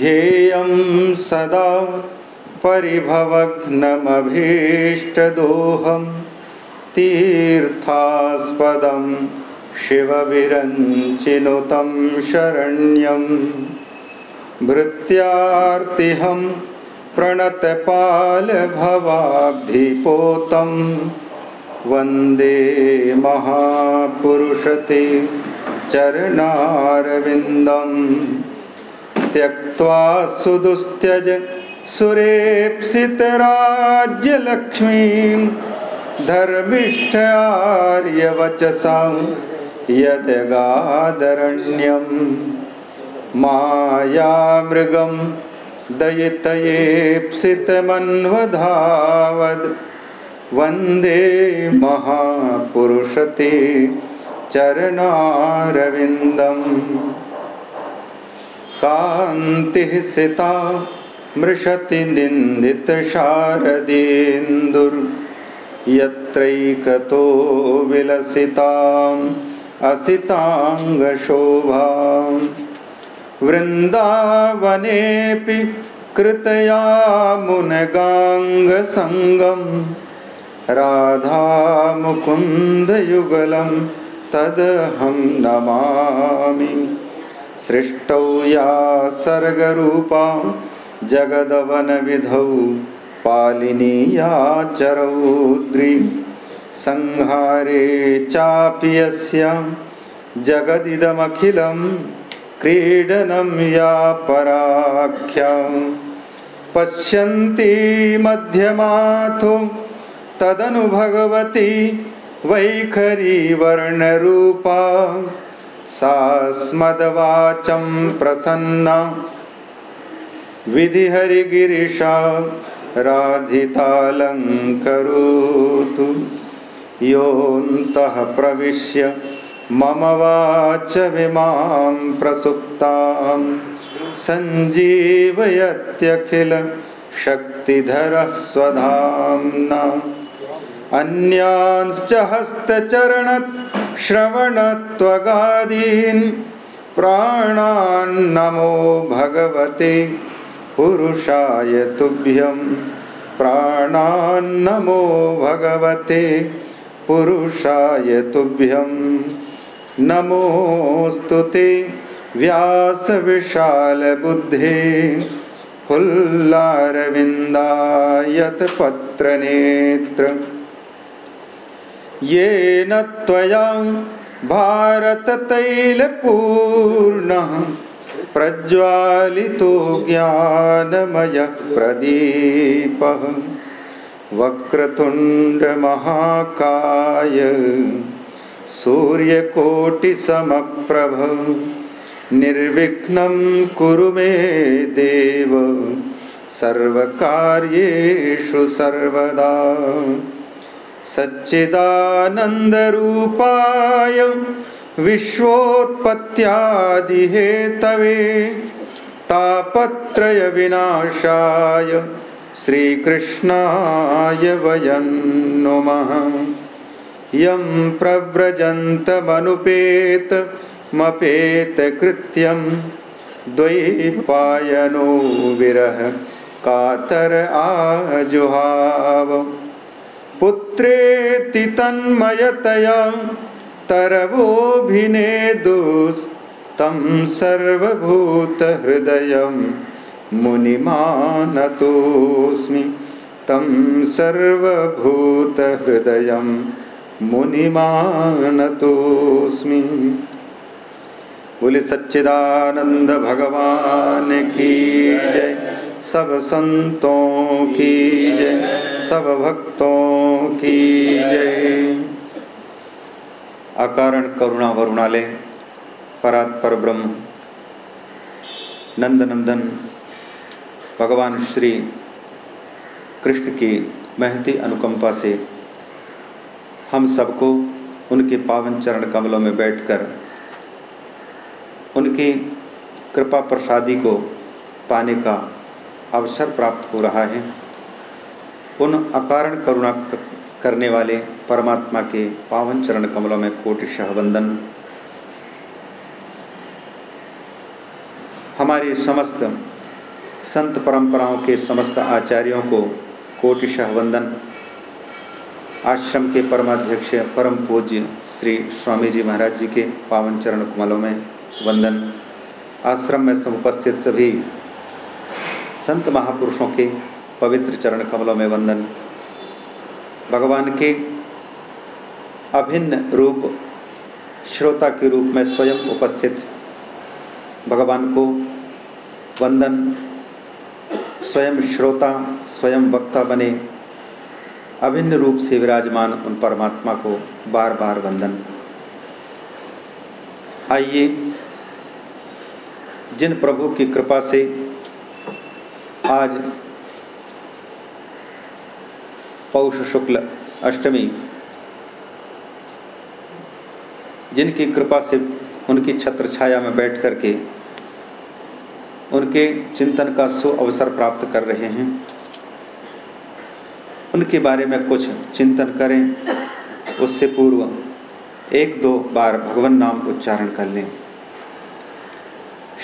ध्येयं सदा परिभवग्नमभीष्टदोहं तीर्थास्पदं शिवविरञ्चिनुतं शरण्यं भृत्यार्तिहं प्रणतपालभवाब्धिपोतं वन्दे महापुरुषते चरणारविन्दम् त्यक्त्वा सुदुस्त्यज सुरेप्सितराज्यलक्ष्मीं धर्मिष्ठ आर्यवचसां यदगादरण्यं मायामृगं दयितयेप्सितमन्वधावद् वन्दे महापुरुषते चरणारविन्दम् कान्तिः सिता मृषति निन्दितशारदेन्दुर्यत्रैकतो विलसिताम् असिताङ्गशोभां वृन्दावनेऽपि कृतया मुनगाङ्गसङ्गं राधामुकुन्दयुगलं तदहं नमामि सृष्टौ या सर्गरूपा, जगदवनविधौ, पालिनी या चरौद्री। संहारे चापि यस्य क्रीडनं या पराख्या। पश्यन्ति मध्यमाथो तदनु भगवती वैखरी वर्णरूपा सा स्मदवाचं प्रसन्ना। विधिहरिगिरिशा राधितालङ्करोतु। योऽन्तः प्रविश्य मम वाचमिमां प्रसुप्तां। सञ्जीवयत्यखिलशक्तिधरः स्वधाम्ना। अन्यांश्च हस्तचरणत् श्रवणत्वगादीन् प्राणान्नमो भगवते पुरुषाय तुभ्यं प्राणान्नमो भगवते पुरुषाय तुभ्यं नमोऽस्तु ते व्यासविशालबुद्धे फुल्लारविन्दायतपत्रनेत्र येन त्वया भारततैलपूर्णः प्रज्वालितो ज्ञानमयः प्रदीपः। वक्रतुण्डमहाकाय सूर्यकोटिसमप्रभ। निर्विघ्नं कुरु मे देव। सर्वकार्येषु सर्वदा सच्चिदानन्दरूपाय विश्वोत्पत्त्यादिहेतवे तापत्रयविनाशाय श्रीकृष्णाय वयं नुमः। यं प्रव्रजन्तमनुपेतमपेतकृत्यं द्वैपायनो विरह कातर आजुहाव पुत्रेति तन्मयतया तरवोऽभिनेदुस्तं सर्वभूतहृदयं मुनिमानतोऽस्मि तं सर्वभूतहृदयं मुनिमानतोऽस्मि। बोले सच्चिदानंद भगवान की जय, सब संतों की जय। सब भक्तों की जय। अकारण करुणा वरुणालय परात्पर ब्रह्म नंद नंदन भगवान श्री कृष्ण की महती अनुकंपा से हम सबको उनके पावन चरण कमलों में बैठकर, उनकी कृपा प्रसादी को पाने का अवसर प्राप्त हो रहा है। उन अकारण करुणा करने वाले परमात्मा के पावन चरण कमलों में कोटिशह वंदन हमारी समस्त संत परंपराओं के समस्त आचार्यों को कोटिशह वंदन आश्रम के परमाध्यक्ष परम पूज्य श्री स्वामी जी महाराज जी के पावन चरण कमलों में वंदन। आश्रम में समुपस्थित सभी संत महापुरुषों के पवित्र चरण कमलों में वंदन। भगवान के अभिन्न रूप श्रोता के रूप में स्वयं उपस्थित। भगवान को वंदन। स्वयं श्रोता, स्वयं वक्ता बने। अभिन्न रूप से विराजमान उन परमात्मा को बार बार वंदन। आइए, जिन प्रभु की कृपा से आज पौष शुक्ल अष्टमी। जिनकी कृपा से उनकी छत्र छाया में बैठ करके उनके चिंतन का सु अवसर प्राप्त कर रहे हैं। उनके बारे में कुछ चिंतन करें, उससे पूर्व एक दो बार भगवान नाम उच्चारण कर लें।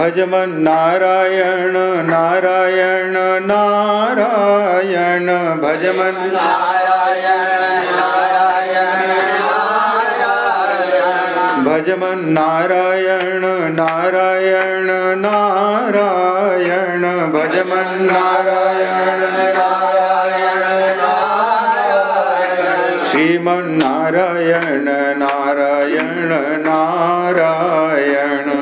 भजमन नारायण नारायण नारायण भजमन भजमन नारायण नारायण नारायण भजमन नारायण। श्रीमन नारायण नारायण।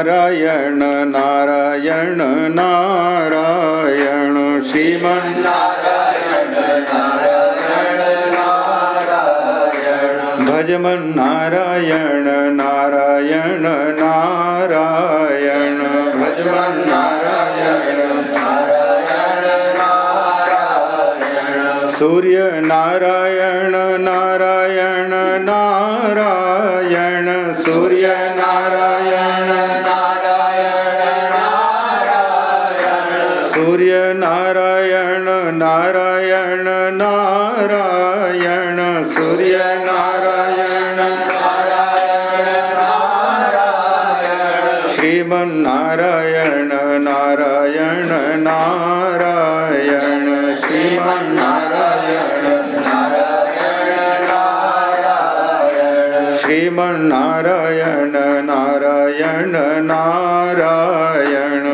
श्रीमन नारायण नारायण नारायण। श्रीमन भजमन नारायण नारायण नारायण। भजमन नारायण। सूर्य नारायण नारायण नारायण। सूर्य नारायण सूर्य नारायण श्रीमन नारायण नारायण नारायण श्रीमन नारायण नारायण नारायण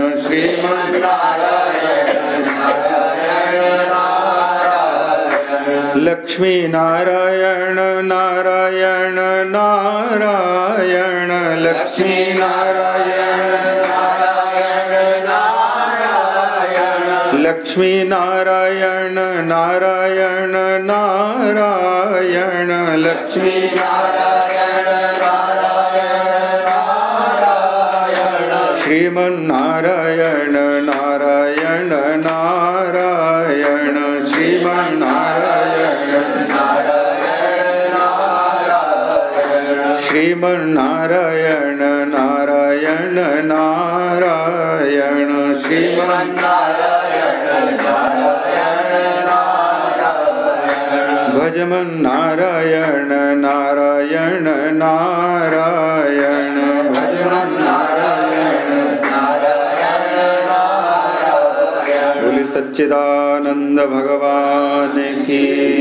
लक्ष्मी नारायण नारायण नारायण लक्ष्मी नारायण लक्ष्मी नारायण नारायण नारायण लक्ष्मी नारायण नारायण नारायण नारायण नारायण श्रीमन भजमन नारायण। नारायण नारायण भजमन नारायण। बोले सच्चिदानंद भगवान की